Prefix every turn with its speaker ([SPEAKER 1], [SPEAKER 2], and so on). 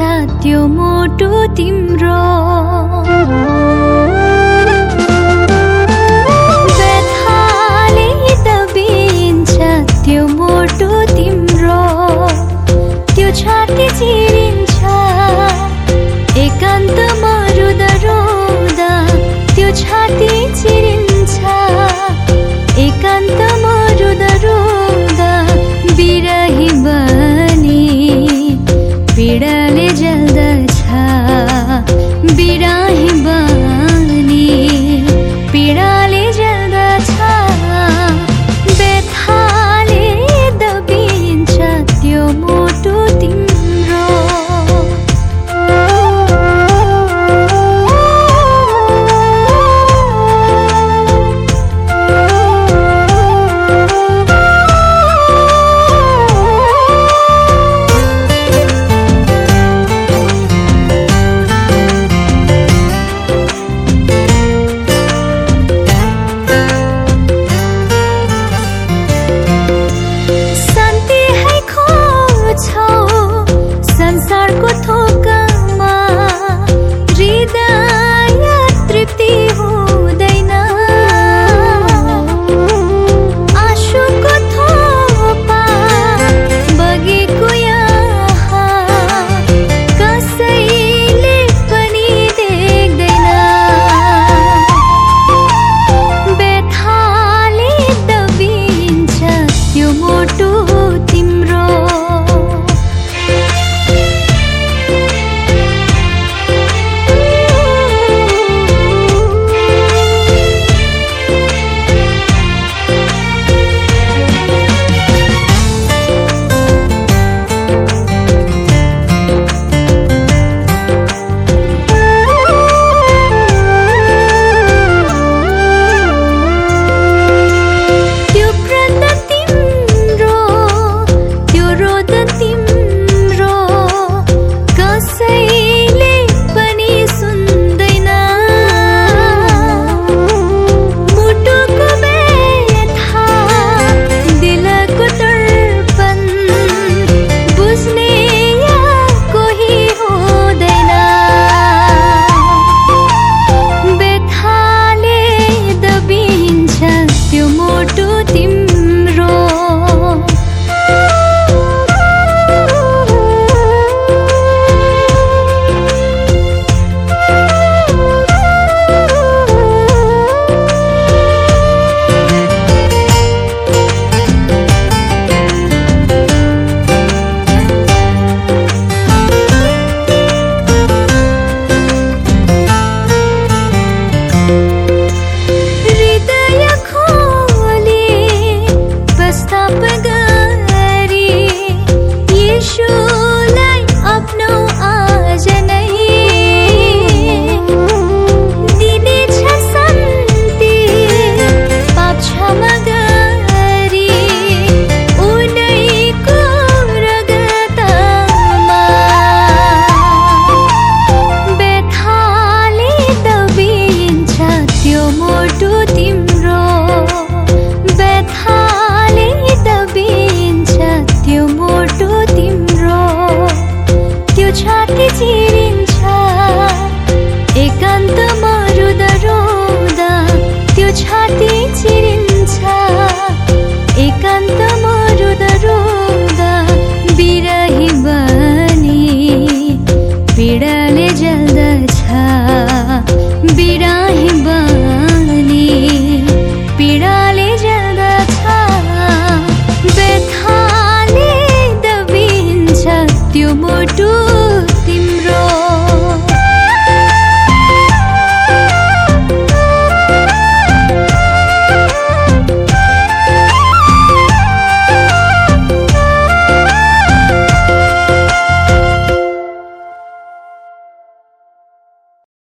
[SPEAKER 1] छ त्यो तिम्रो त्यो